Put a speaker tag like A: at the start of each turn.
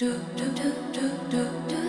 A: do do do do do do.